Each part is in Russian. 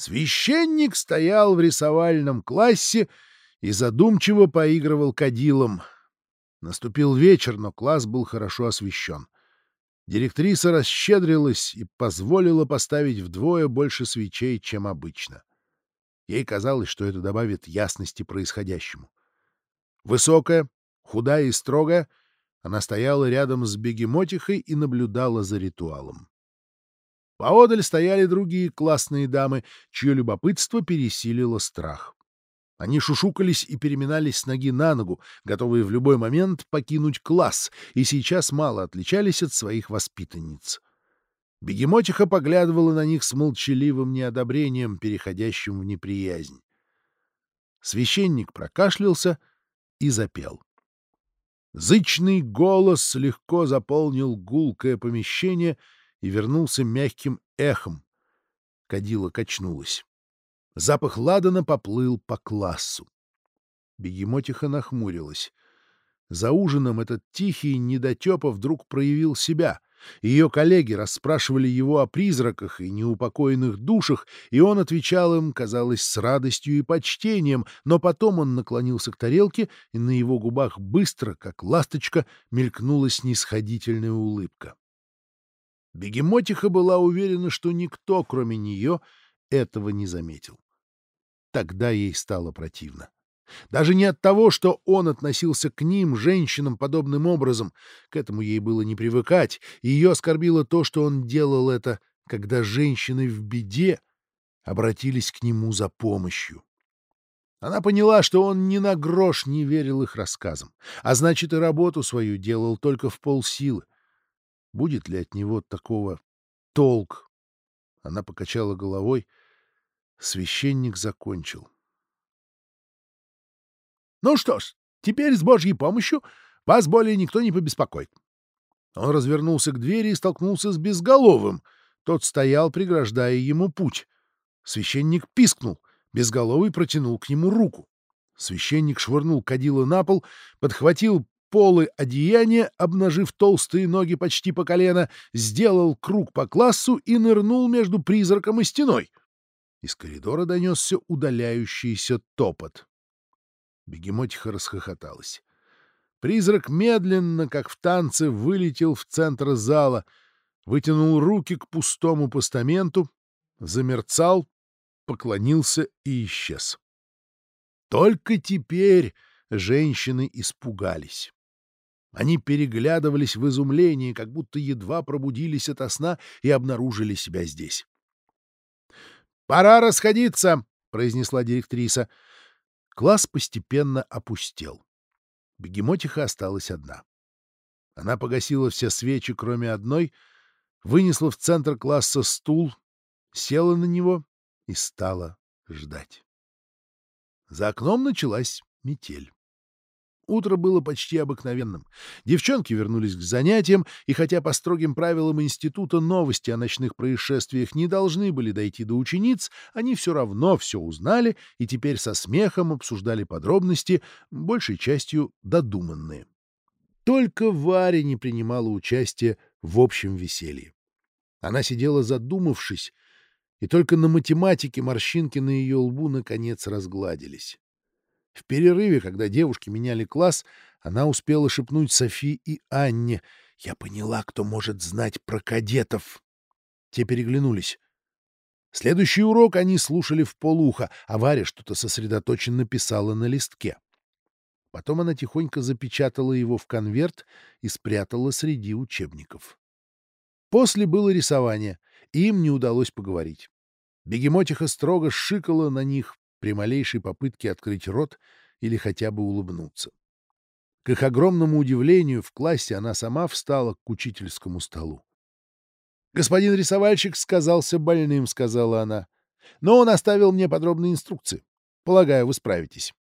Священник стоял в рисовальном классе и задумчиво поигрывал кадилом. Наступил вечер, но класс был хорошо освещен. Директриса расщедрилась и позволила поставить вдвое больше свечей, чем обычно. Ей казалось, что это добавит ясности происходящему. Высокая, худая и строгая, она стояла рядом с бегемотихой и наблюдала за ритуалом. Поодаль стояли другие классные дамы, чье любопытство пересилило страх. Они шушукались и переминались с ноги на ногу, готовые в любой момент покинуть класс, и сейчас мало отличались от своих воспитанниц. Бегемотиха поглядывала на них с молчаливым неодобрением, переходящим в неприязнь. Священник прокашлялся и запел. Зычный голос легко заполнил гулкое помещение — и вернулся мягким эхом. Кадила качнулась. Запах ладана поплыл по классу. Бегемотиха нахмурилась. За ужином этот тихий недотепа вдруг проявил себя. Ее коллеги расспрашивали его о призраках и неупокоенных душах, и он отвечал им, казалось, с радостью и почтением, но потом он наклонился к тарелке, и на его губах быстро, как ласточка, мелькнула снисходительная улыбка. Бегемотиха была уверена, что никто, кроме нее, этого не заметил. Тогда ей стало противно. Даже не от того, что он относился к ним, женщинам, подобным образом. К этому ей было не привыкать, ее оскорбило то, что он делал это, когда женщины в беде обратились к нему за помощью. Она поняла, что он ни на грош не верил их рассказам, а значит, и работу свою делал только в полсилы. Будет ли от него такого толк? Она покачала головой. Священник закончил. «Ну что ж, теперь с Божьей помощью вас более никто не побеспокоит». Он развернулся к двери и столкнулся с безголовым. Тот стоял, преграждая ему путь. Священник пискнул. Безголовый протянул к нему руку. Священник швырнул кадила на пол, подхватил полы одеяния, обнажив толстые ноги почти по колено, сделал круг по классу и нырнул между призраком и стеной. Из коридора донесся удаляющийся топот. Бегемотиха расхохоталась. Призрак медленно, как в танце, вылетел в центр зала, вытянул руки к пустому постаменту, замерцал, поклонился и исчез. Только теперь женщины испугались. Они переглядывались в изумлении, как будто едва пробудились ото сна и обнаружили себя здесь. «Пора расходиться!» — произнесла директриса. Класс постепенно опустел. Бегемотиха осталась одна. Она погасила все свечи, кроме одной, вынесла в центр класса стул, села на него и стала ждать. За окном началась метель. Утро было почти обыкновенным. Девчонки вернулись к занятиям, и хотя по строгим правилам института новости о ночных происшествиях не должны были дойти до учениц, они все равно все узнали и теперь со смехом обсуждали подробности, большей частью додуманные. Только Варя не принимала участия в общем веселье. Она сидела задумавшись, и только на математике морщинки на ее лбу наконец разгладились. В перерыве, когда девушки меняли класс, она успела шепнуть Софи и Анне. «Я поняла, кто может знать про кадетов». Те переглянулись. Следующий урок они слушали в полухо, а Варя что-то сосредоточенно писала на листке. Потом она тихонько запечатала его в конверт и спрятала среди учебников. После было рисование, и им не удалось поговорить. Бегемотиха строго шикала на них, при малейшей попытке открыть рот или хотя бы улыбнуться. К их огромному удивлению, в классе она сама встала к учительскому столу. «Господин рисовальщик сказался больным», — сказала она. «Но он оставил мне подробные инструкции. Полагаю, вы справитесь».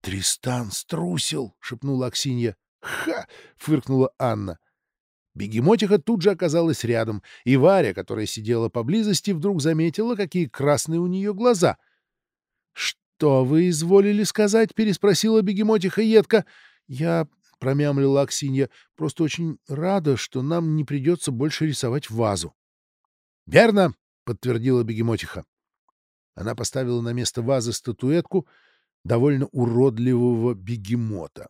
«Тристан струсил», — шепнула Аксинья. «Ха!» — фыркнула Анна. Бегемотиха тут же оказалась рядом, и Варя, которая сидела поблизости, вдруг заметила, какие красные у нее глаза. — Что вы изволили сказать? — переспросила бегемотиха едко. — Я, — промямлила Аксинья, — просто очень рада, что нам не придется больше рисовать вазу. — Верно, — подтвердила бегемотиха. Она поставила на место вазы статуэтку довольно уродливого бегемота.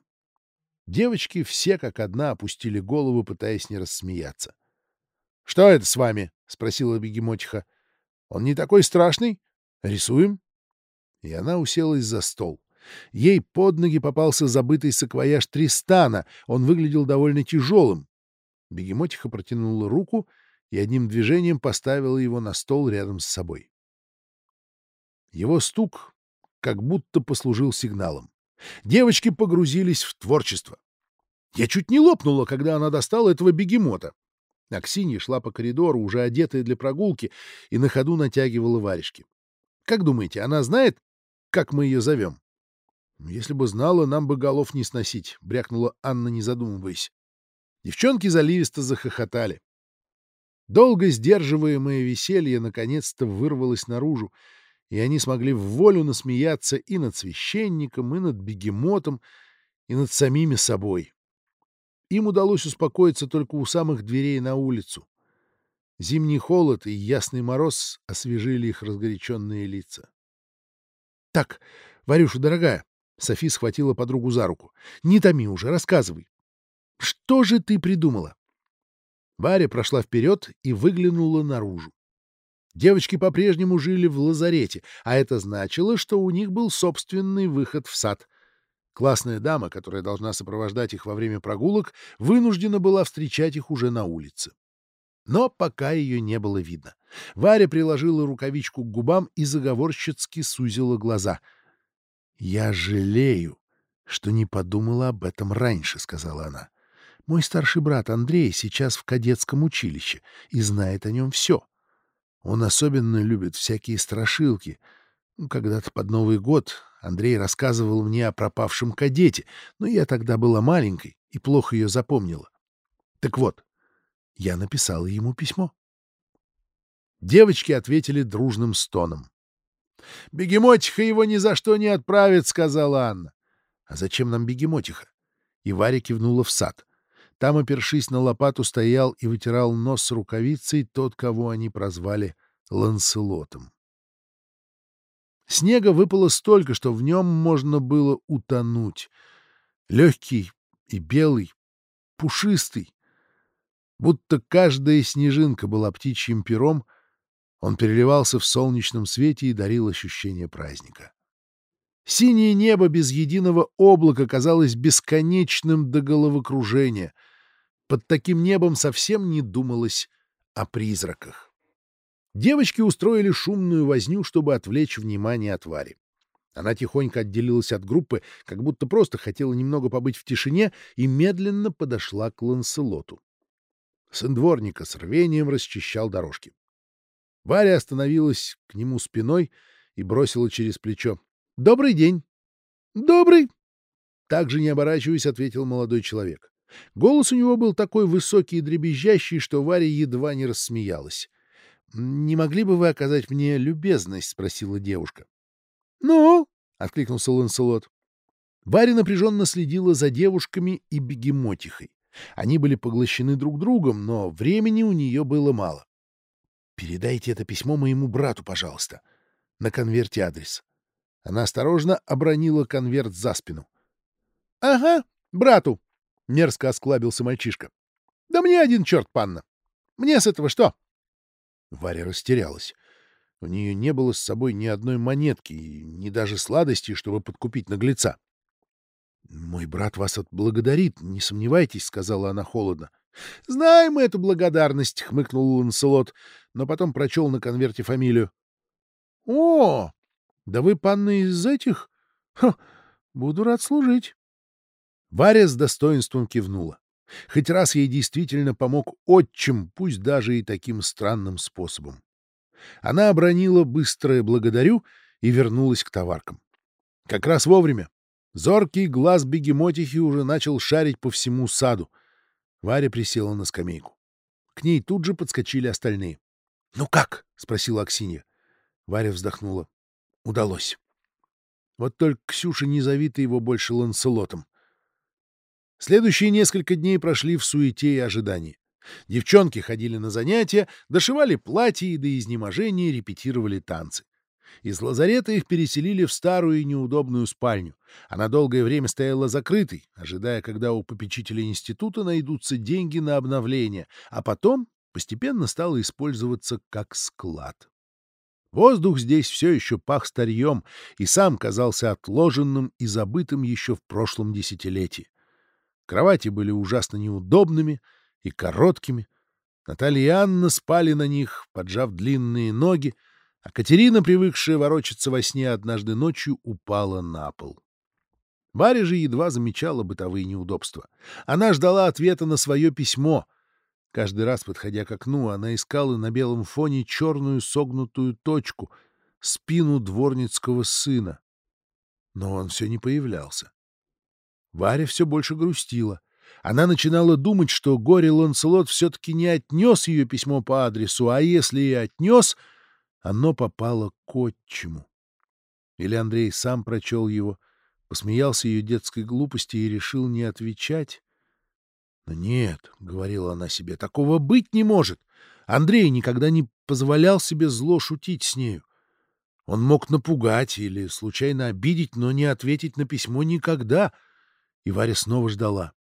Девочки все как одна опустили голову, пытаясь не рассмеяться. — Что это с вами? — спросила бегемотиха. — Он не такой страшный? Рисуем? И она уселась за стол. Ей под ноги попался забытый саквояж Тристана. Он выглядел довольно тяжелым. Бегемотиха протянула руку и одним движением поставила его на стол рядом с собой. Его стук как будто послужил сигналом. Девочки погрузились в творчество. Я чуть не лопнула, когда она достала этого бегемота. Аксинья шла по коридору, уже одетая для прогулки, и на ходу натягивала варежки. Как думаете, она знает, как мы ее зовем? — Если бы знала, нам бы голов не сносить, — брякнула Анна, не задумываясь. Девчонки заливисто захохотали. Долго сдерживаемое веселье наконец-то вырвалось наружу, и они смогли в волю насмеяться и над священником, и над бегемотом, и над самими собой. Им удалось успокоиться только у самых дверей на улицу. Зимний холод и ясный мороз освежили их разгоряченные лица. — Так, Варюша, дорогая, — Софи схватила подругу за руку, — не томи уже, рассказывай. Что же ты придумала? Варя прошла вперед и выглянула наружу. Девочки по-прежнему жили в лазарете, а это значило, что у них был собственный выход в сад. Классная дама, которая должна сопровождать их во время прогулок, вынуждена была встречать их уже на улице. Но пока ее не было видно. Варя приложила рукавичку к губам и заговорщицки сузила глаза. «Я жалею, что не подумала об этом раньше», — сказала она. «Мой старший брат Андрей сейчас в кадетском училище и знает о нем все. Он особенно любит всякие страшилки. Ну, когда-то под Новый год Андрей рассказывал мне о пропавшем кадете, но я тогда была маленькой и плохо ее запомнила. Так вот, я написала ему письмо. Девочки ответили дружным стоном. «Бегемотиха его ни за что не отправит», — сказала Анна. «А зачем нам бегемотиха?» И Варя кивнула в сад. Там, опершись на лопату, стоял и вытирал нос рукавицей тот, кого они прозвали Ланселотом. Снега выпало столько, что в нем можно было утонуть. Легкий и белый, пушистый. Будто каждая снежинка была птичьим пером, он переливался в солнечном свете и дарил ощущение праздника. Синее небо без единого облака казалось бесконечным до головокружения — под таким небом совсем не думалось о призраках. Девочки устроили шумную возню, чтобы отвлечь внимание от Вари. Она тихонько отделилась от группы, как будто просто хотела немного побыть в тишине, и медленно подошла к Ланселоту. Сын дворника с рвением расчищал дорожки. Варя остановилась к нему спиной и бросила через плечо. — Добрый день! — Добрый! Также не оборачиваясь, ответил молодой человек. Голос у него был такой высокий и дребезжащий, что Варя едва не рассмеялась. — Не могли бы вы оказать мне любезность? — спросила девушка. — Ну? — откликнулся Ланселот. Варя напряженно следила за девушками и бегемотихой. Они были поглощены друг другом, но времени у нее было мало. — Передайте это письмо моему брату, пожалуйста. На конверте адрес. Она осторожно обронила конверт за спину. — Ага, брату, Мерзко осклабился мальчишка. — Да мне один черт, панна. Мне с этого что? Варя растерялась. У нее не было с собой ни одной монетки, ни даже сладости, чтобы подкупить наглеца. — Мой брат вас отблагодарит, не сомневайтесь, — сказала она холодно. — Знаем мы эту благодарность, — хмыкнул Ланселот, но потом прочел на конверте фамилию. — О, да вы, панна, из этих? Ха, буду рад служить. Варя с достоинством кивнула. Хоть раз ей действительно помог отчим, пусть даже и таким странным способом. Она обронила быстрое «благодарю» и вернулась к товаркам. Как раз вовремя. Зоркий глаз бегемотихи уже начал шарить по всему саду. Варя присела на скамейку. К ней тут же подскочили остальные. — Ну как? — спросила Аксинья. Варя вздохнула. — Удалось. Вот только Ксюша не зовита его больше Ланселотом. Следующие несколько дней прошли в суете и ожидании. Девчонки ходили на занятия, дошивали платья и до изнеможения репетировали танцы. Из лазарета их переселили в старую и неудобную спальню. Она долгое время стояла закрытой, ожидая, когда у попечителя института найдутся деньги на обновление, а потом постепенно стала использоваться как склад. Воздух здесь все еще пах старьем и сам казался отложенным и забытым еще в прошлом десятилетии. Кровати были ужасно неудобными и короткими. Наталья и Анна спали на них, поджав длинные ноги, а Катерина, привыкшая ворочаться во сне, однажды ночью упала на пол. Варя же едва замечала бытовые неудобства. Она ждала ответа на свое письмо. Каждый раз, подходя к окну, она искала на белом фоне черную согнутую точку, спину дворницкого сына. Но он все не появлялся. Варя все больше грустила. Она начинала думать, что горе Ланселот все-таки не отнес ее письмо по адресу, а если и отнес, оно попало к отчиму. Или Андрей сам прочел его, посмеялся ее детской глупости и решил не отвечать. «Но нет», — говорила она себе, — «такого быть не может. Андрей никогда не позволял себе зло шутить с нею. Он мог напугать или случайно обидеть, но не ответить на письмо никогда». И Варя снова ждала.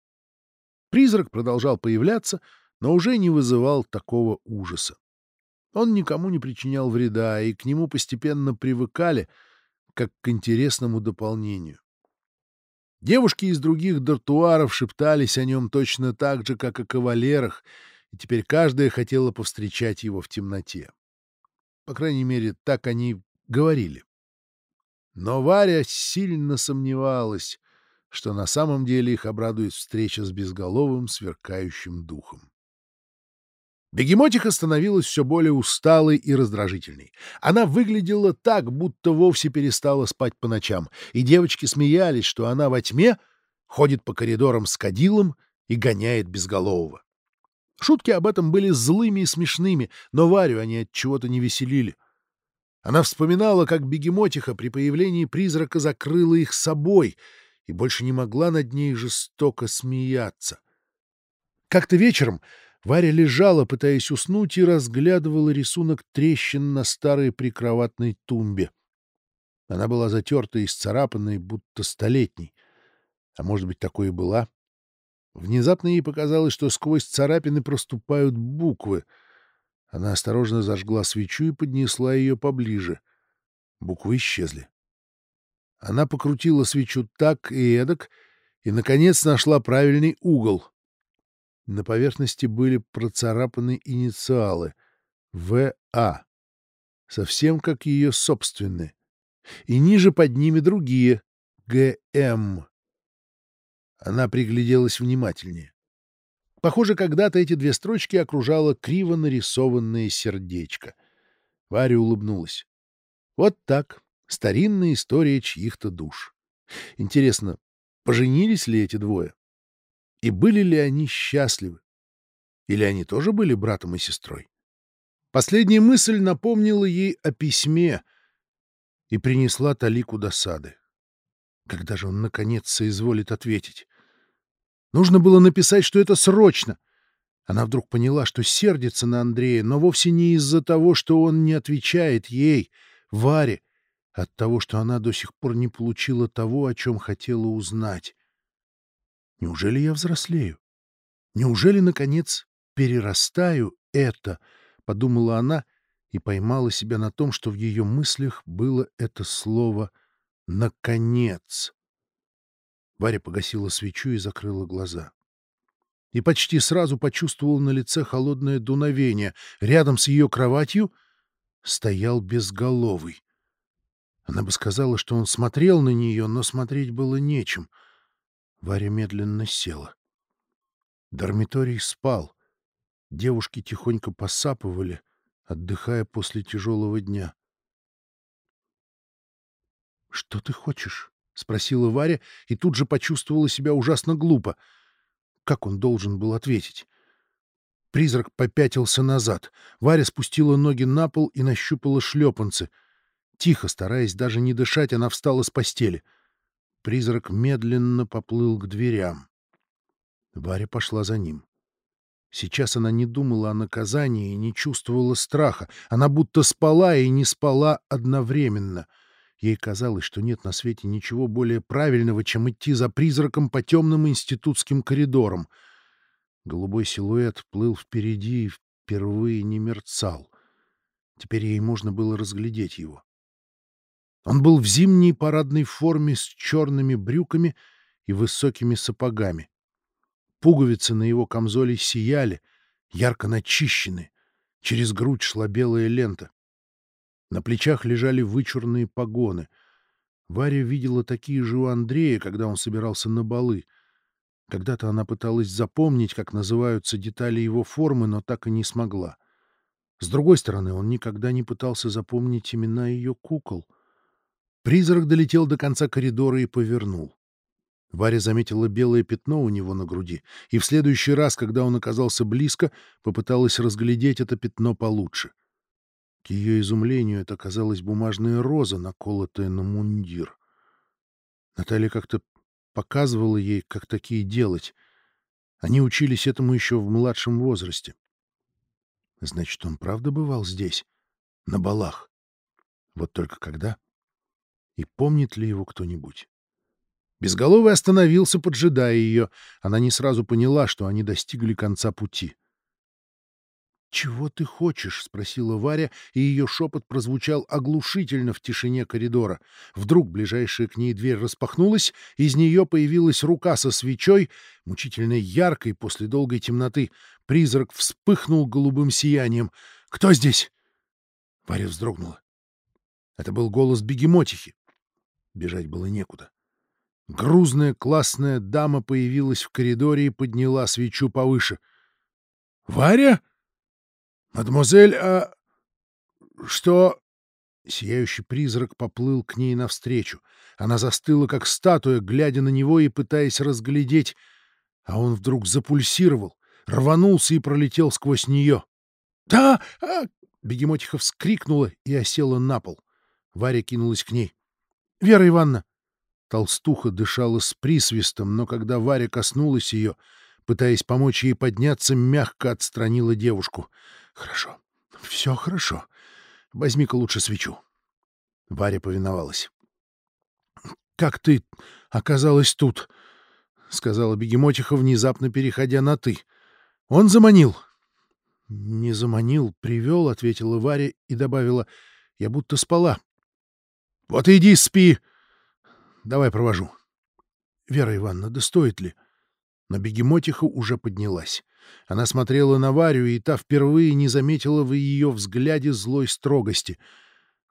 Призрак продолжал появляться, но уже не вызывал такого ужаса. Он никому не причинял вреда, и к нему постепенно привыкали, как к интересному дополнению. Девушки из других дартуаров шептались о нем точно так же, как о кавалерах, и теперь каждая хотела повстречать его в темноте. По крайней мере, так они говорили. Но Варя сильно сомневалась, что на самом деле их обрадует встреча с безголовым сверкающим духом. Бегемотиха становилась все более усталой и раздражительной. Она выглядела так, будто вовсе перестала спать по ночам, и девочки смеялись, что она во тьме ходит по коридорам с кадилом и гоняет безголового. Шутки об этом были злыми и смешными, но Варю они от чего-то не веселили. Она вспоминала, как бегемотиха при появлении призрака закрыла их собой и больше не могла над ней жестоко смеяться. Как-то вечером Варя лежала, пытаясь уснуть, и разглядывала рисунок трещин на старой прикроватной тумбе. Она была затерта и исцарапанной, будто столетней. А может быть, такой и была. Внезапно ей показалось, что сквозь царапины проступают буквы. Она осторожно зажгла свечу и поднесла ее поближе. Буквы исчезли. Она покрутила свечу так и эдак и, наконец, нашла правильный угол. На поверхности были процарапаны инициалы «В.А.», совсем как ее собственные, и ниже под ними другие «Г.М.». Она пригляделась внимательнее. Похоже, когда-то эти две строчки окружало криво нарисованное сердечко. Варя улыбнулась. Вот так, старинная история чьих-то душ. Интересно, поженились ли эти двое? И были ли они счастливы? Или они тоже были братом и сестрой? Последняя мысль напомнила ей о письме и принесла Талику досады. Когда же он, наконец, соизволит ответить? Нужно было написать, что это срочно. Она вдруг поняла, что сердится на Андрея, но вовсе не из-за того, что он не отвечает ей, Варе, от того, что она до сих пор не получила того, о чем хотела узнать. Неужели я взрослею? Неужели, наконец, перерастаю это? — подумала она и поймала себя на том, что в ее мыслях было это слово «наконец». Варя погасила свечу и закрыла глаза. И почти сразу почувствовала на лице холодное дуновение. Рядом с ее кроватью стоял безголовый. Она бы сказала, что он смотрел на нее, но смотреть было нечем — Варя медленно села. Дармиторий спал. Девушки тихонько посапывали, отдыхая после тяжелого дня. — Что ты хочешь? — спросила Варя и тут же почувствовала себя ужасно глупо. Как он должен был ответить? Призрак попятился назад. Варя спустила ноги на пол и нащупала шлепанцы. Тихо, стараясь даже не дышать, она встала с постели — Призрак медленно поплыл к дверям. Варя пошла за ним. Сейчас она не думала о наказании и не чувствовала страха. Она будто спала и не спала одновременно. Ей казалось, что нет на свете ничего более правильного, чем идти за призраком по темным институтским коридорам. Голубой силуэт плыл впереди и впервые не мерцал. Теперь ей можно было разглядеть его. Он был в зимней парадной форме с черными брюками и высокими сапогами. Пуговицы на его камзоле сияли, ярко начищены. Через грудь шла белая лента. На плечах лежали вычурные погоны. Варя видела такие же у Андрея, когда он собирался на балы. Когда-то она пыталась запомнить, как называются детали его формы, но так и не смогла. С другой стороны, он никогда не пытался запомнить имена ее кукол. Призрак долетел до конца коридора и повернул. Варя заметила белое пятно у него на груди, и в следующий раз, когда он оказался близко, попыталась разглядеть это пятно получше. К ее изумлению это оказалась бумажная роза, наколотая на мундир. Наталья как-то показывала ей, как такие делать. Они учились этому еще в младшем возрасте. Значит, он правда бывал здесь, на балах? Вот только когда? И помнит ли его кто-нибудь? Безголовый остановился, поджидая ее. Она не сразу поняла, что они достигли конца пути. «Чего ты хочешь?» — спросила Варя, и ее шепот прозвучал оглушительно в тишине коридора. Вдруг ближайшая к ней дверь распахнулась, из нее появилась рука со свечой, мучительно яркой после долгой темноты. Призрак вспыхнул голубым сиянием. «Кто здесь?» Варя вздрогнула. Это был голос бегемотихи. Бежать было некуда. Грузная классная дама появилась в коридоре и подняла свечу повыше. «Варя? Мадемуазель, а... что...» Сияющий призрак поплыл к ней навстречу. Она застыла, как статуя, глядя на него и пытаясь разглядеть. А он вдруг запульсировал, рванулся и пролетел сквозь нее. «Да!» а... Бегемотиха вскрикнула и осела на пол. Варя кинулась к ней. «Вера Ивановна, Толстуха дышала с присвистом, но когда Варя коснулась ее, пытаясь помочь ей подняться, мягко отстранила девушку. — Хорошо, все хорошо. Возьми-ка лучше свечу. Варя повиновалась. — Как ты оказалась тут? — сказала бегемотиха, внезапно переходя на «ты». — Он заманил. — Не заманил, привел, — ответила Варя и добавила. — Я будто спала. — Вот иди спи, Давай провожу. Вера Ивановна, да стоит ли? Но бегемотиха уже поднялась. Она смотрела на Варю, и та впервые не заметила в ее взгляде злой строгости.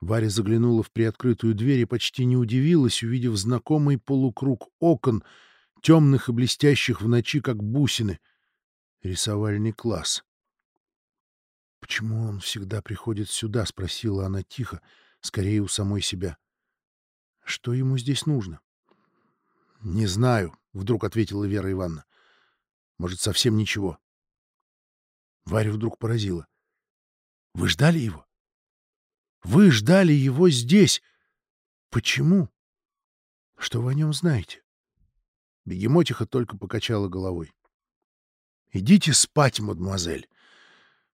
Варя заглянула в приоткрытую дверь и почти не удивилась, увидев знакомый полукруг окон, темных и блестящих в ночи, как бусины. Рисовальный класс. «Почему он всегда приходит сюда?» — спросила она тихо, скорее у самой себя. Что ему здесь нужно? — Не знаю, — вдруг ответила Вера Ивановна. — Может, совсем ничего. Варю вдруг поразила. — Вы ждали его? Вы ждали его здесь? Почему? Что вы о нем знаете? Бегемотиха только покачала головой. — Идите спать, мадемуазель.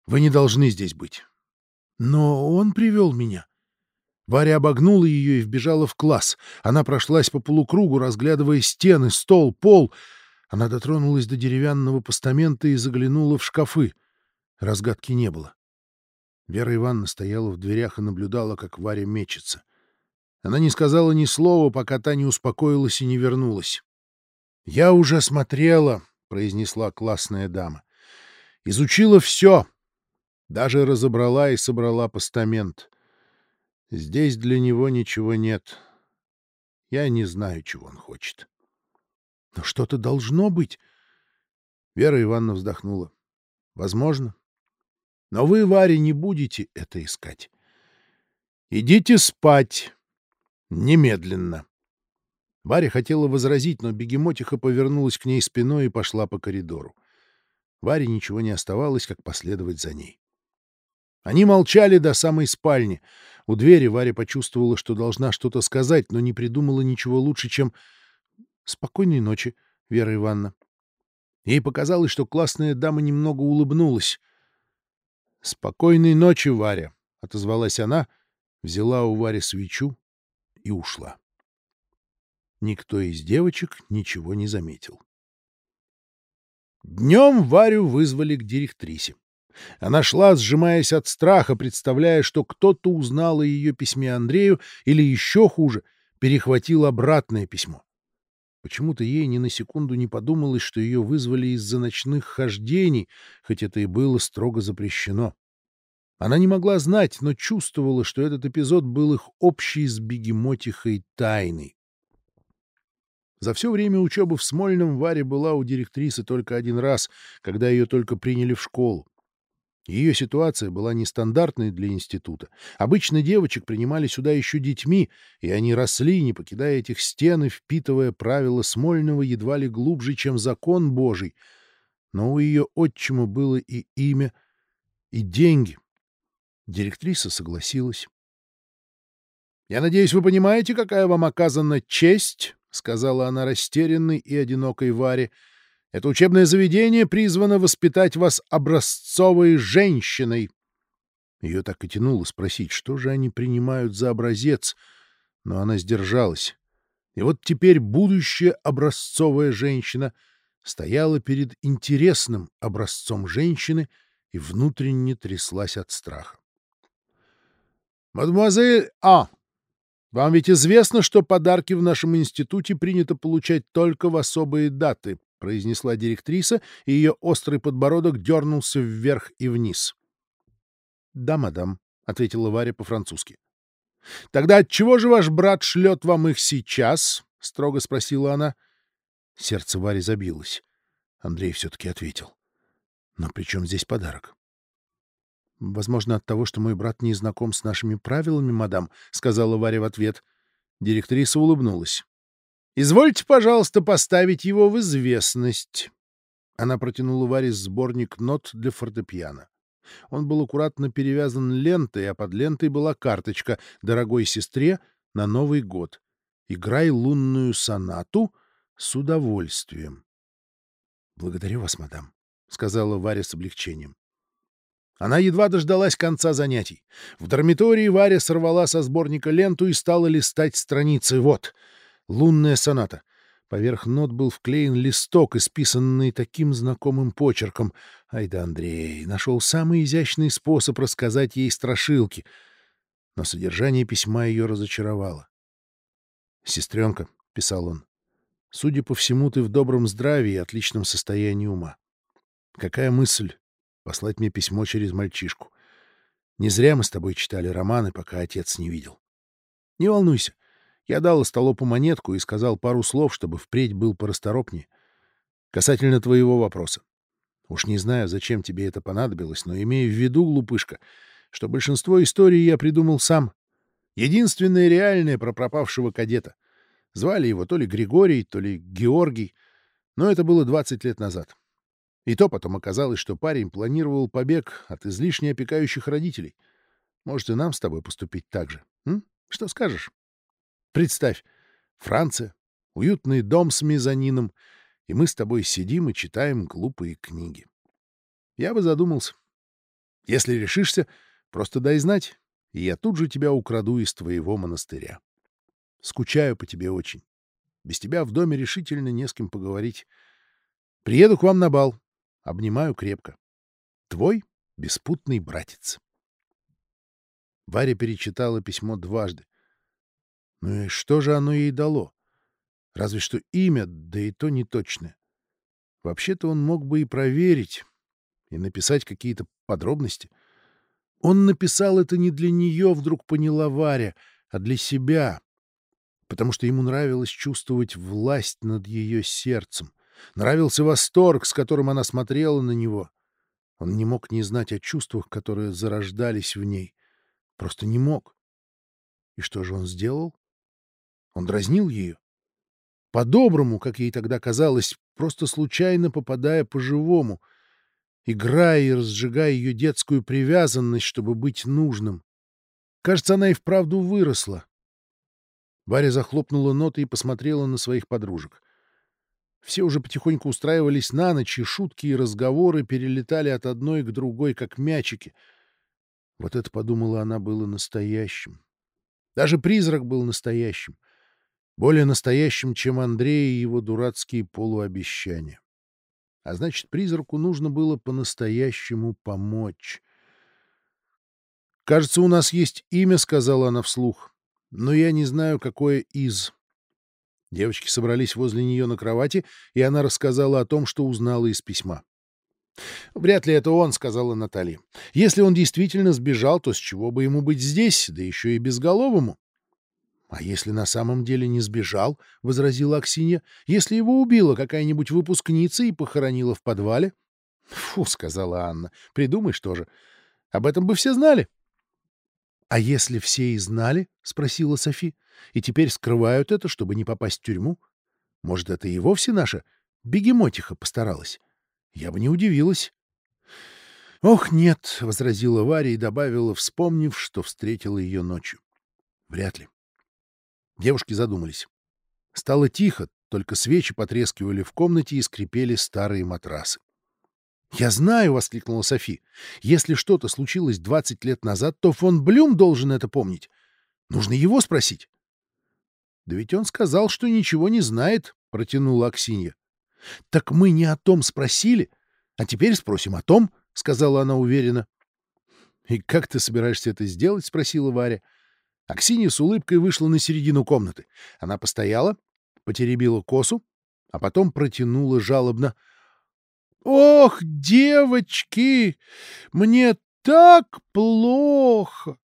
Вы не должны здесь быть. Но он привел меня. Варя обогнула ее и вбежала в класс. Она прошлась по полукругу, разглядывая стены, стол, пол. Она дотронулась до деревянного постамента и заглянула в шкафы. Разгадки не было. Вера Ивановна стояла в дверях и наблюдала, как Варя мечется. Она не сказала ни слова, пока та не успокоилась и не вернулась. — Я уже смотрела, — произнесла классная дама. — Изучила все. Даже разобрала и собрала постамент. Здесь для него ничего нет. Я не знаю, чего он хочет. Но что-то должно быть. Вера Ивановна вздохнула. Возможно. Но вы, Варя, не будете это искать. Идите спать. Немедленно. Варя хотела возразить, но бегемотиха повернулась к ней спиной и пошла по коридору. Варе ничего не оставалось, как последовать за ней. Они молчали до самой спальни. У двери Варя почувствовала, что должна что-то сказать, но не придумала ничего лучше, чем «Спокойной ночи, Вера Ивановна». Ей показалось, что классная дама немного улыбнулась. «Спокойной ночи, Варя!» — отозвалась она, взяла у Вари свечу и ушла. Никто из девочек ничего не заметил. Днем Варю вызвали к директрисе. Она шла, сжимаясь от страха, представляя, что кто-то узнал о ее письме Андрею или, еще хуже, перехватил обратное письмо. Почему-то ей ни на секунду не подумалось, что ее вызвали из-за ночных хождений, хоть это и было строго запрещено. Она не могла знать, но чувствовала, что этот эпизод был их общей с бегемотихой тайной. За все время учебы в Смольном Варе была у директрисы только один раз, когда ее только приняли в школу. Ее ситуация была нестандартной для института. Обычно девочек принимали сюда еще детьми, и они росли, не покидая этих стен и впитывая правила Смольного едва ли глубже, чем закон Божий. Но у ее отчима было и имя, и деньги. Директриса согласилась. «Я надеюсь, вы понимаете, какая вам оказана честь?» — сказала она растерянной и одинокой Варе — это учебное заведение призвано воспитать вас образцовой женщиной. Ее так и тянуло спросить, что же они принимают за образец, но она сдержалась. И вот теперь будущая образцовая женщина стояла перед интересным образцом женщины и внутренне тряслась от страха. «Мадемуазель А, вам ведь известно, что подарки в нашем институте принято получать только в особые даты», произнесла директриса, и ее острый подбородок дернулся вверх и вниз. — Да, мадам, — ответила Варя по-французски. — Тогда отчего же ваш брат шлет вам их сейчас? — строго спросила она. Сердце Вари забилось. Андрей все-таки ответил. — Но при чем здесь подарок? — Возможно, от того, что мой брат не знаком с нашими правилами, мадам, — сказала Варя в ответ. Директриса улыбнулась. Извольте, пожалуйста, поставить его в известность. Она протянула Варе сборник нот для фортепиано. Он был аккуратно перевязан лентой, а под лентой была карточка «Дорогой сестре на Новый год. Играй лунную сонату с удовольствием». «Благодарю вас, мадам», — сказала Варя с облегчением. Она едва дождалась конца занятий. В дармитории Варя сорвала со сборника ленту и стала листать страницы. Вот — Лунная соната. Поверх нот был вклеен листок, исписанный таким знакомым почерком. Ай да Андрей нашел самый изящный способ рассказать ей страшилки. Но содержание письма ее разочаровало. «Сестренка», — писал он, — «судя по всему, ты в добром здравии и отличном состоянии ума. Какая мысль послать мне письмо через мальчишку? Не зря мы с тобой читали романы, пока отец не видел. Не волнуйся, я дал остолопу монетку и сказал пару слов, чтобы впредь был порасторопнее. Касательно твоего вопроса. Уж не знаю, зачем тебе это понадобилось, но имею в виду, глупышка, что большинство историй я придумал сам. Единственное реальное про пропавшего кадета. Звали его то ли Григорий, то ли Георгий, но это было 20 лет назад. И то потом оказалось, что парень планировал побег от излишне опекающих родителей. Может, и нам с тобой поступить так же. М? Что скажешь? Представь, Франция, уютный дом с мезонином, и мы с тобой сидим и читаем глупые книги. Я бы задумался. Если решишься, просто дай знать, и я тут же тебя украду из твоего монастыря. Скучаю по тебе очень. Без тебя в доме решительно не с кем поговорить. Приеду к вам на бал. Обнимаю крепко. Твой беспутный братец. Варя перечитала письмо дважды. Ну и что же оно ей дало? Разве что имя, да и то не точное. Вообще-то он мог бы и проверить, и написать какие-то подробности. Он написал это не для нее, вдруг поняла Варя, а для себя, потому что ему нравилось чувствовать власть над ее сердцем. Нравился восторг, с которым она смотрела на него. Он не мог не знать о чувствах, которые зарождались в ней. Просто не мог. И что же он сделал? Он дразнил ее. По-доброму, как ей тогда казалось, просто случайно попадая по-живому, играя и разжигая ее детскую привязанность, чтобы быть нужным. Кажется, она и вправду выросла. Варя захлопнула ноты и посмотрела на своих подружек. Все уже потихоньку устраивались на ночь, и шутки и разговоры перелетали от одной к другой, как мячики. Вот это, подумала она, было настоящим. Даже призрак был настоящим. Более настоящим, чем Андрей и его дурацкие полуобещания. А значит, призраку нужно было по-настоящему помочь. «Кажется, у нас есть имя», — сказала она вслух. «Но я не знаю, какое из». Девочки собрались возле нее на кровати, и она рассказала о том, что узнала из письма. «Вряд ли это он», — сказала Наталья. «Если он действительно сбежал, то с чего бы ему быть здесь, да еще и безголовому?» «А если на самом деле не сбежал?» — возразила Аксинья. «Если его убила какая-нибудь выпускница и похоронила в подвале?» «Фу», — сказала Анна, — «придумай, что же. Об этом бы все знали». «А если все и знали?» — спросила Софи. «И теперь скрывают это, чтобы не попасть в тюрьму? Может, это и вовсе наша бегемотиха постаралась? Я бы не удивилась». «Ох, нет», — возразила Варя и добавила, вспомнив, что встретила ее ночью. «Вряд ли». Девушки задумались. Стало тихо, только свечи потрескивали в комнате и скрипели старые матрасы. «Я знаю!» — воскликнула Софи. «Если что-то случилось 20 лет назад, то фон Блюм должен это помнить. Нужно его спросить». «Да ведь он сказал, что ничего не знает», — протянула Аксинья. «Так мы не о том спросили, а теперь спросим о том», — сказала она уверенно. «И как ты собираешься это сделать?» — спросила Варя. Аксинья с улыбкой вышла на середину комнаты. Она постояла, потеребила косу, а потом протянула жалобно. «Ох, девочки, мне так плохо!»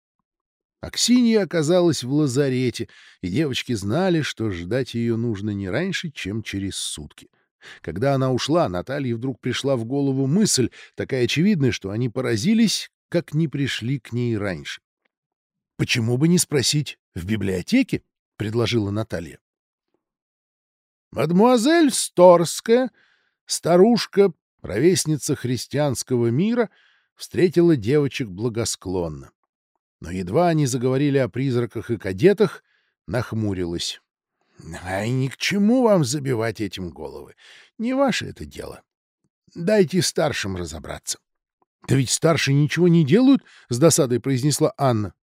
Аксинья оказалась в лазарете, и девочки знали, что ждать ее нужно не раньше, чем через сутки. Когда она ушла, Наталье вдруг пришла в голову мысль, такая очевидная, что они поразились, как не пришли к ней раньше. «Почему бы не спросить в библиотеке?» — предложила Наталья. Мадмуазель Сторская, старушка, ровесница христианского мира, встретила девочек благосклонно. Но едва они заговорили о призраках и кадетах, нахмурилась. — А ни к чему вам забивать этим головы. Не ваше это дело. Дайте старшим разобраться. — Да ведь старшие ничего не делают, — с досадой произнесла Анна. —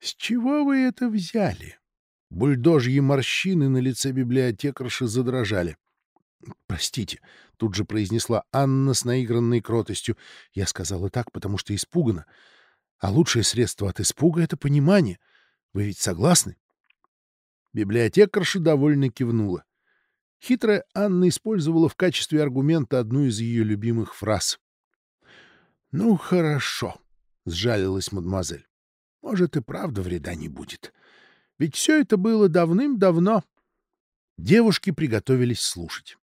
С чего вы это взяли? Бульдожьи морщины на лице библиотекарши задрожали. — Простите, — тут же произнесла Анна с наигранной кротостью. Я сказала так, потому что испугана. А лучшее средство от испуга — это понимание. Вы ведь согласны? Библиотекарша довольно кивнула. Хитрая Анна использовала в качестве аргумента одну из ее любимых фраз. — Ну, хорошо, — сжалилась мадемуазель. Может, и правда вреда не будет. Ведь все это было давным-давно. Девушки приготовились слушать.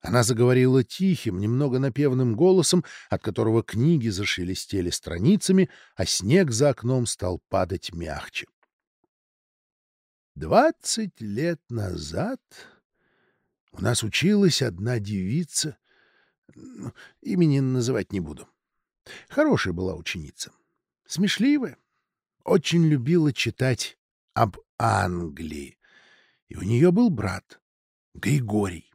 Она заговорила тихим, немного напевным голосом, от которого книги зашелестели страницами, а снег за окном стал падать мягче. Двадцать лет назад у нас училась одна девица, имени называть не буду. Хорошая была ученица, смешливая, очень любила читать об Англии. И у нее был брат, Григорий.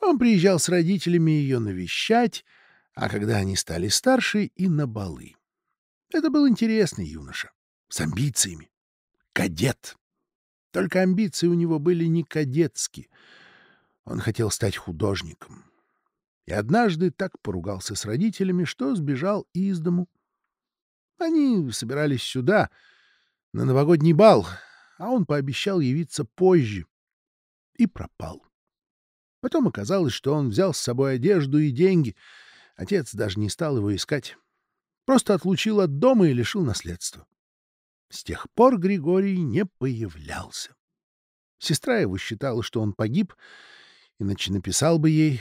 Он приезжал с родителями ее навещать, а когда они стали старше, и на балы. Это был интересный юноша, с амбициями. Кадет. Только амбиции у него были не кадетские. Он хотел стать художником. И однажды так поругался с родителями, что сбежал из дому. Они собирались сюда, на новогодний бал, а он пообещал явиться позже. И пропал. Потом оказалось, что он взял с собой одежду и деньги. Отец даже не стал его искать. Просто отлучил от дома и лишил наследства. С тех пор Григорий не появлялся. Сестра его считала, что он погиб, иначе написал бы ей.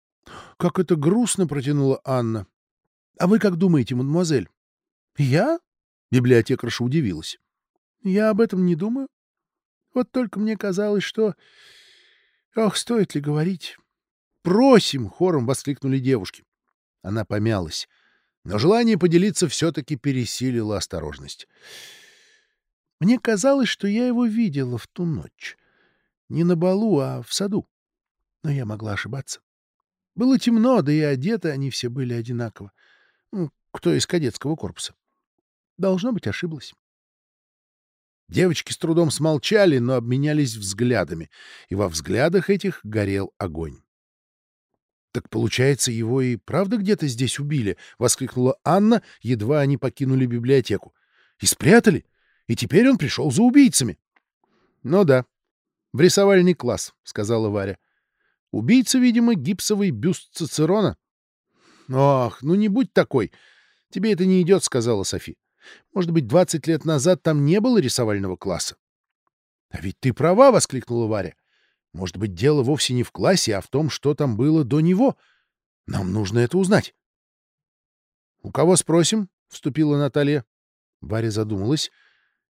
— Как это грустно! — протянула Анна. — А вы как думаете, мадемуазель? «Я?» — библиотекарша удивилась. «Я об этом не думаю. Вот только мне казалось, что... Ох, стоит ли говорить?» «Просим!» — хором воскликнули девушки. Она помялась, но желание поделиться все-таки пересилило осторожность. «Мне казалось, что я его видела в ту ночь. Не на балу, а в саду. Но я могла ошибаться. Было темно, да и одеты они все были одинаково. Ну, кто из кадетского корпуса. Должно быть, ошиблась. Девочки с трудом смолчали, но обменялись взглядами, и во взглядах этих горел огонь. «Так получается, его и правда где-то здесь убили?» — воскликнула Анна, едва они покинули библиотеку. «И спрятали? И теперь он пришел за убийцами?» «Ну да, в рисовальный класс», — сказала Варя. «Убийца, видимо, гипсовый бюст Цицерона». «Ох, ну не будь такой. Тебе это не идет», — сказала Софи. «Может быть, двадцать лет назад там не было рисовального класса?» «А ведь ты права!» — воскликнула Варя. Может быть, дело вовсе не в классе, а в том, что там было до него. Нам нужно это узнать. — У кого спросим? — вступила Наталья. Варя задумалась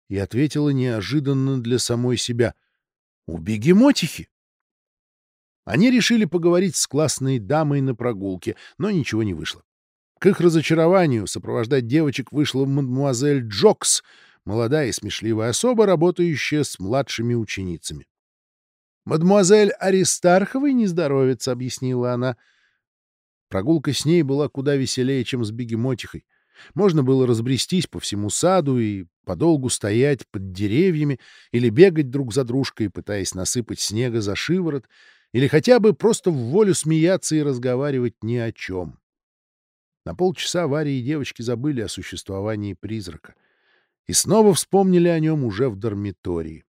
и ответила неожиданно для самой себя. — У бегемотихи. Они решили поговорить с классной дамой на прогулке, но ничего не вышло. К их разочарованию сопровождать девочек вышла мадмуазель Джокс, молодая и смешливая особа, работающая с младшими ученицами. «Мадемуазель Аристарховой не здоровится», — объяснила она. Прогулка с ней была куда веселее, чем с бегемотихой. Можно было разбрестись по всему саду и подолгу стоять под деревьями или бегать друг за дружкой, пытаясь насыпать снега за шиворот, или хотя бы просто в волю смеяться и разговаривать ни о чем. На полчаса Варя и девочки забыли о существовании призрака и снова вспомнили о нем уже в дармитории.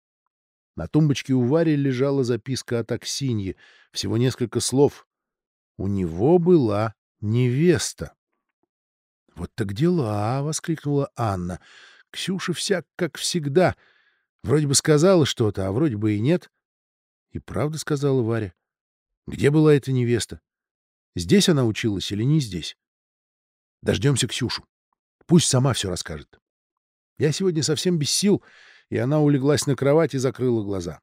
На тумбочке у Вари лежала записка от Аксиньи, всего несколько слов. У него была невеста. — Вот так дела! — воскликнула Анна. Ксюша всяк как всегда. Вроде бы сказала что-то, а вроде бы и нет. И правда сказала Варя. Где была эта невеста? Здесь она училась или не здесь? Дождемся Ксюшу. Пусть сама все расскажет. Я сегодня совсем без сил, и она улеглась на кровать и закрыла глаза.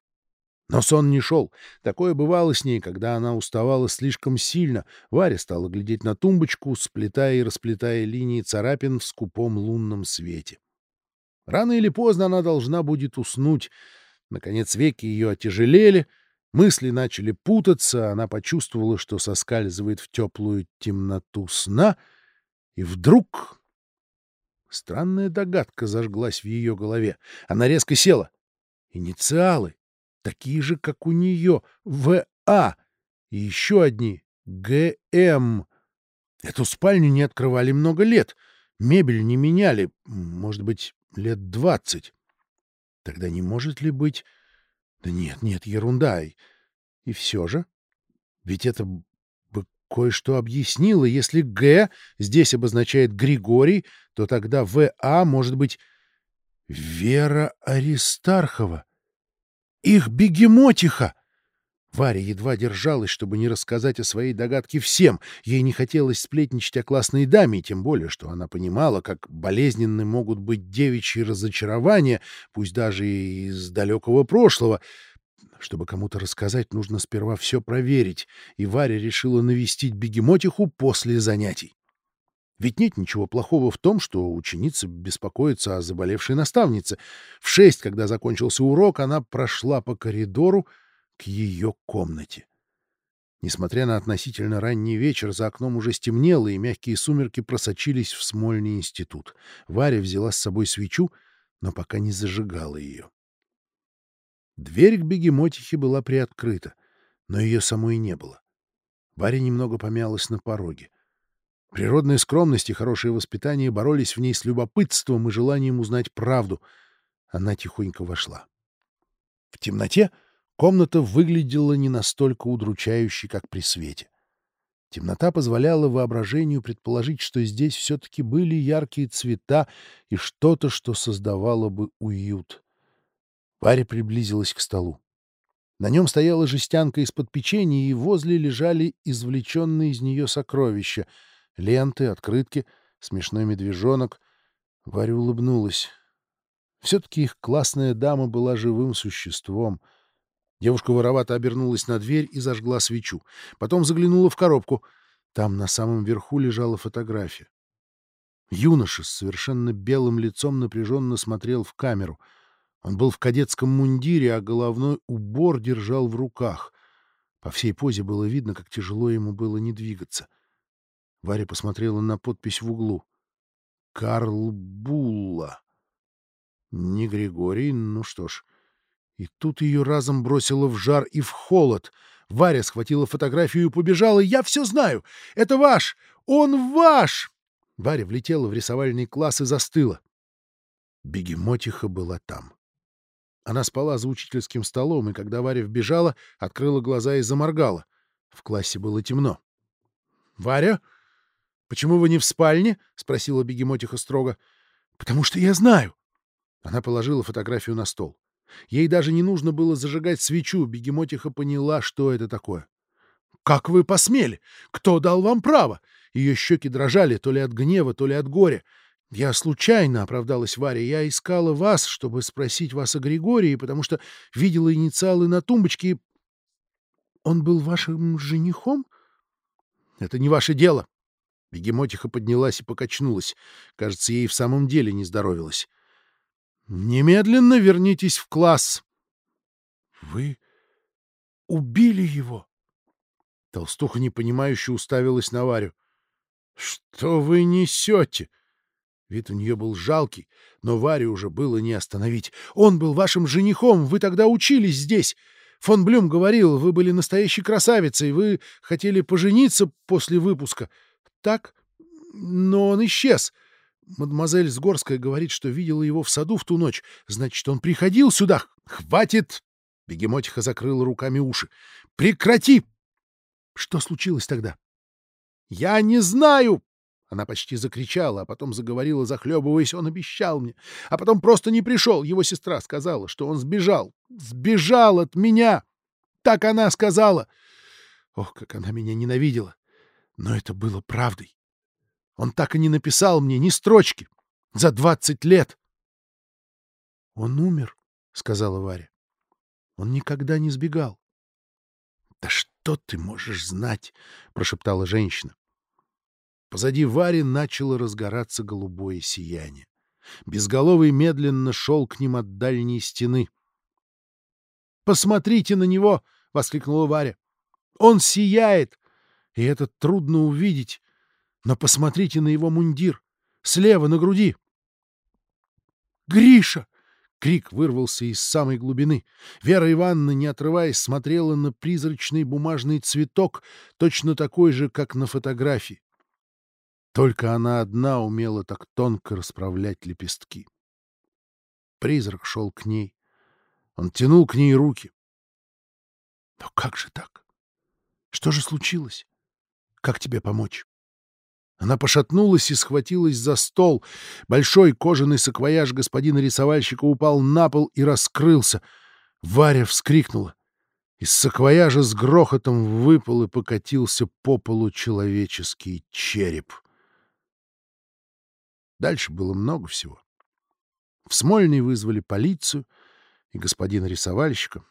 Но сон не шел. Такое бывало с ней, когда она уставала слишком сильно. Варя стала глядеть на тумбочку, сплетая и расплетая линии царапин в скупом лунном свете. Рано или поздно она должна будет уснуть. Наконец веки ее отяжелели, мысли начали путаться, она почувствовала, что соскальзывает в теплую темноту сна, и вдруг Странная догадка зажглась в ее голове. Она резко села. Инициалы. Такие же, как у нее. В.А. И еще одни. Г.М. Эту спальню не открывали много лет. Мебель не меняли. Может быть, лет двадцать. Тогда не может ли быть... Да нет, нет, ерунда. И все же... Ведь это кое-что объяснила. Если «Г» здесь обозначает Григорий, то тогда «ВА» может быть Вера Аристархова. Их бегемотиха! Варя едва держалась, чтобы не рассказать о своей догадке всем. Ей не хотелось сплетничать о классной даме, тем более, что она понимала, как болезненны могут быть девичьи разочарования, пусть даже и из далекого прошлого — чтобы кому-то рассказать, нужно сперва все проверить, и Варя решила навестить бегемотиху после занятий. Ведь нет ничего плохого в том, что ученица беспокоится о заболевшей наставнице. В шесть, когда закончился урок, она прошла по коридору к ее комнате. Несмотря на относительно ранний вечер, за окном уже стемнело, и мягкие сумерки просочились в Смольный институт. Варя взяла с собой свечу, но пока не зажигала ее. Дверь к бегемотихе была приоткрыта, но ее самой не было. Варя немного помялась на пороге. Природная скромность и хорошее воспитание боролись в ней с любопытством и желанием узнать правду. Она тихонько вошла. В темноте комната выглядела не настолько удручающе, как при свете. Темнота позволяла воображению предположить, что здесь все-таки были яркие цвета и что-то, что создавало бы уют. Варя приблизилась к столу. На нем стояла жестянка из-под печенья, и возле лежали извлеченные из нее сокровища — ленты, открытки, смешной медвежонок. Варя улыбнулась. Все-таки их классная дама была живым существом. Девушка воровато обернулась на дверь и зажгла свечу. Потом заглянула в коробку. Там на самом верху лежала фотография. Юноша с совершенно белым лицом напряженно смотрел в камеру — он был в кадетском мундире, а головной убор держал в руках. По всей позе было видно, как тяжело ему было не двигаться. Варя посмотрела на подпись в углу. «Карл Булла». Не Григорий, ну что ж. И тут ее разом бросило в жар и в холод. Варя схватила фотографию и побежала. «Я все знаю! Это ваш! Он ваш!» Варя влетела в рисовальный класс и застыла. Бегемотиха была там. Она спала за учительским столом, и когда Варя вбежала, открыла глаза и заморгала. В классе было темно. «Варя, почему вы не в спальне?» — спросила Бегемотиха строго. «Потому что я знаю». Она положила фотографию на стол. Ей даже не нужно было зажигать свечу, Бегемотиха поняла, что это такое. «Как вы посмели? Кто дал вам право?» Ее щеки дрожали то ли от гнева, то ли от горя. «Я случайно», — оправдалась Варя, — «я искала вас, чтобы спросить вас о Григории, потому что видела инициалы на тумбочке. Он был вашим женихом?» «Это не ваше дело». Бегемотиха поднялась и покачнулась. Кажется, ей в самом деле не здоровилось. «Немедленно вернитесь в класс». «Вы убили его?» Толстуха непонимающе уставилась на Варю. «Что вы несете?» Вид у нее был жалкий, но Варю уже было не остановить. «Он был вашим женихом, вы тогда учились здесь. Фон Блюм говорил, вы были настоящей красавицей, вы хотели пожениться после выпуска. Так? Но он исчез. Мадемуазель Сгорская говорит, что видела его в саду в ту ночь. Значит, он приходил сюда. Хватит!» Бегемотиха закрыла руками уши. «Прекрати!» «Что случилось тогда?» «Я не знаю!» Она почти закричала, а потом заговорила, захлебываясь. Он обещал мне. А потом просто не пришел. Его сестра сказала, что он сбежал. Сбежал от меня! Так она сказала. Ох, как она меня ненавидела. Но это было правдой. Он так и не написал мне ни строчки. За двадцать лет. — Он умер, — сказала Варя. Он никогда не сбегал. — Да что ты можешь знать? — прошептала женщина. Позади Вари начало разгораться голубое сияние. Безголовый медленно шел к ним от дальней стены. «Посмотрите на него!» — воскликнула Варя. «Он сияет! И это трудно увидеть. Но посмотрите на его мундир. Слева, на груди!» «Гриша!» — крик вырвался из самой глубины. Вера Ивановна, не отрываясь, смотрела на призрачный бумажный цветок, точно такой же, как на фотографии. Только она одна умела так тонко расправлять лепестки. Призрак шел к ней. Он тянул к ней руки. Но как же так? Что же случилось? Как тебе помочь? Она пошатнулась и схватилась за стол. Большой кожаный саквояж господина рисовальщика упал на пол и раскрылся. Варя вскрикнула. Из саквояжа с грохотом выпал и покатился по полу человеческий череп. Дальше было много всего. В Смольный вызвали полицию и господина рисовальщика.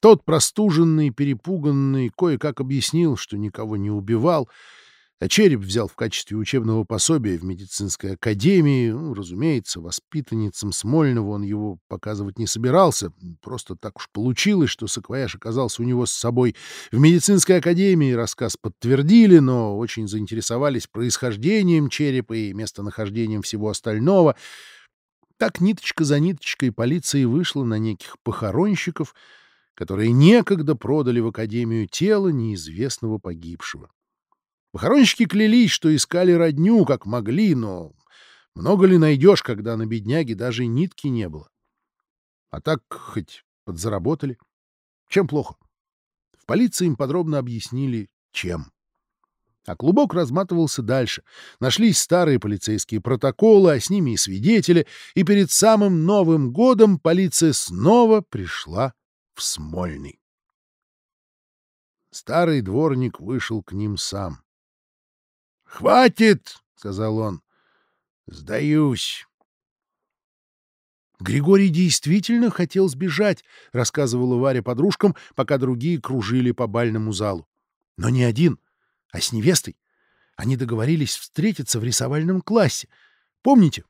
Тот, простуженный, перепуганный, кое-как объяснил, что никого не убивал — а череп взял в качестве учебного пособия в медицинской академии. Ну, разумеется, воспитанницам Смольного он его показывать не собирался. Просто так уж получилось, что саквояж оказался у него с собой. В медицинской академии рассказ подтвердили, но очень заинтересовались происхождением черепа и местонахождением всего остального. Так ниточка за ниточкой полиция вышла на неких похоронщиков, которые некогда продали в академию тело неизвестного погибшего. Похоронщики клялись, что искали родню, как могли, но много ли найдешь, когда на бедняге даже нитки не было? А так хоть подзаработали. Чем плохо? В полиции им подробно объяснили, чем. А клубок разматывался дальше. Нашлись старые полицейские протоколы, а с ними и свидетели, и перед самым Новым годом полиция снова пришла в Смольный. Старый дворник вышел к ним сам. «Хватит!» — сказал он. «Сдаюсь». Григорий действительно хотел сбежать, рассказывала Варя подружкам, пока другие кружили по бальному залу. Но не один, а с невестой. Они договорились встретиться в рисовальном классе. Помните?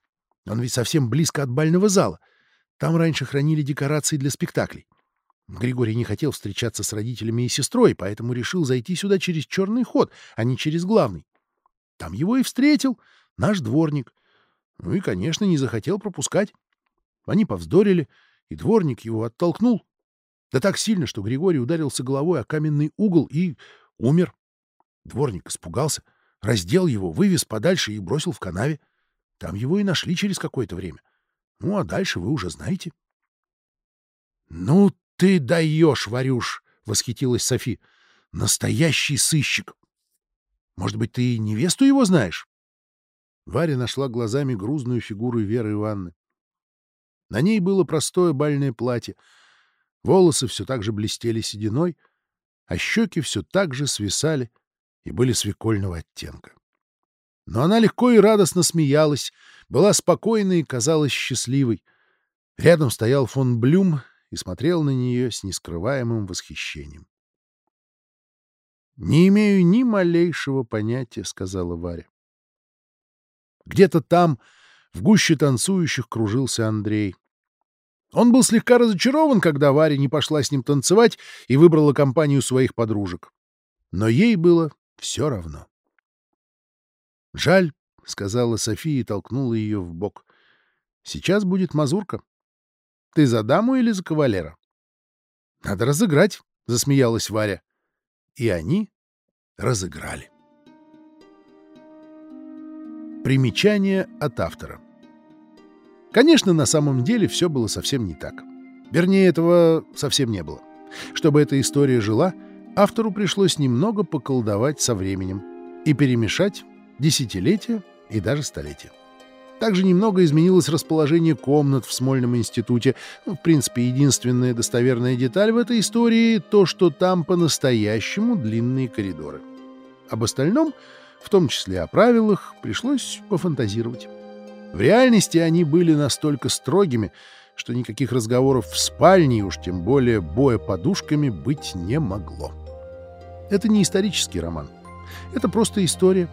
Он ведь совсем близко от бального зала. Там раньше хранили декорации для спектаклей. Григорий не хотел встречаться с родителями и сестрой, поэтому решил зайти сюда через черный ход, а не через главный. Там его и встретил наш дворник. Ну и, конечно, не захотел пропускать. Они повздорили, и дворник его оттолкнул. Да так сильно, что Григорий ударился головой о каменный угол и умер. Дворник испугался, раздел его, вывез подальше и бросил в канаве. Там его и нашли через какое-то время. Ну, а дальше вы уже знаете. — Ну ты даешь, Варюш! — восхитилась Софи. — Настоящий сыщик! Может быть, ты невесту его знаешь? Варя нашла глазами грузную фигуру Веры Ивановны. На ней было простое бальное платье. Волосы все так же блестели сединой, а щеки все так же свисали и были свекольного оттенка. Но она легко и радостно смеялась, была спокойной и казалась счастливой. Рядом стоял фон Блюм и смотрел на нее с нескрываемым восхищением. «Не имею ни малейшего понятия», — сказала Варя. Где-то там, в гуще танцующих, кружился Андрей. Он был слегка разочарован, когда Варя не пошла с ним танцевать и выбрала компанию своих подружек. Но ей было все равно. «Жаль», — сказала София и толкнула ее в бок. «Сейчас будет мазурка. Ты за даму или за кавалера?» «Надо разыграть», — засмеялась Варя. И они разыграли. Примечание от автора. Конечно, на самом деле все было совсем не так. Вернее, этого совсем не было. Чтобы эта история жила, автору пришлось немного поколдовать со временем и перемешать десятилетия и даже столетия. Также немного изменилось расположение комнат в Смольном институте. Ну, в принципе, единственная достоверная деталь в этой истории — то, что там по-настоящему длинные коридоры. Об остальном — в том числе о правилах, пришлось пофантазировать. В реальности они были настолько строгими, что никаких разговоров в спальне, уж тем более боя подушками, быть не могло. Это не исторический роман. Это просто история,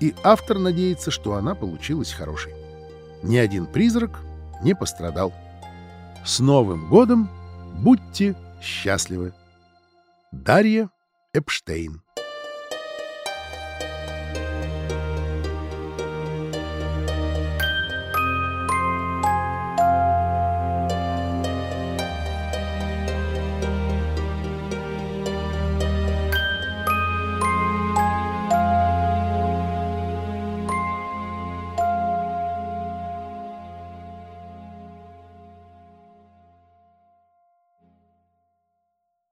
и автор надеется, что она получилась хорошей. Ни один призрак не пострадал. С Новым годом! Будьте счастливы! Дарья Эпштейн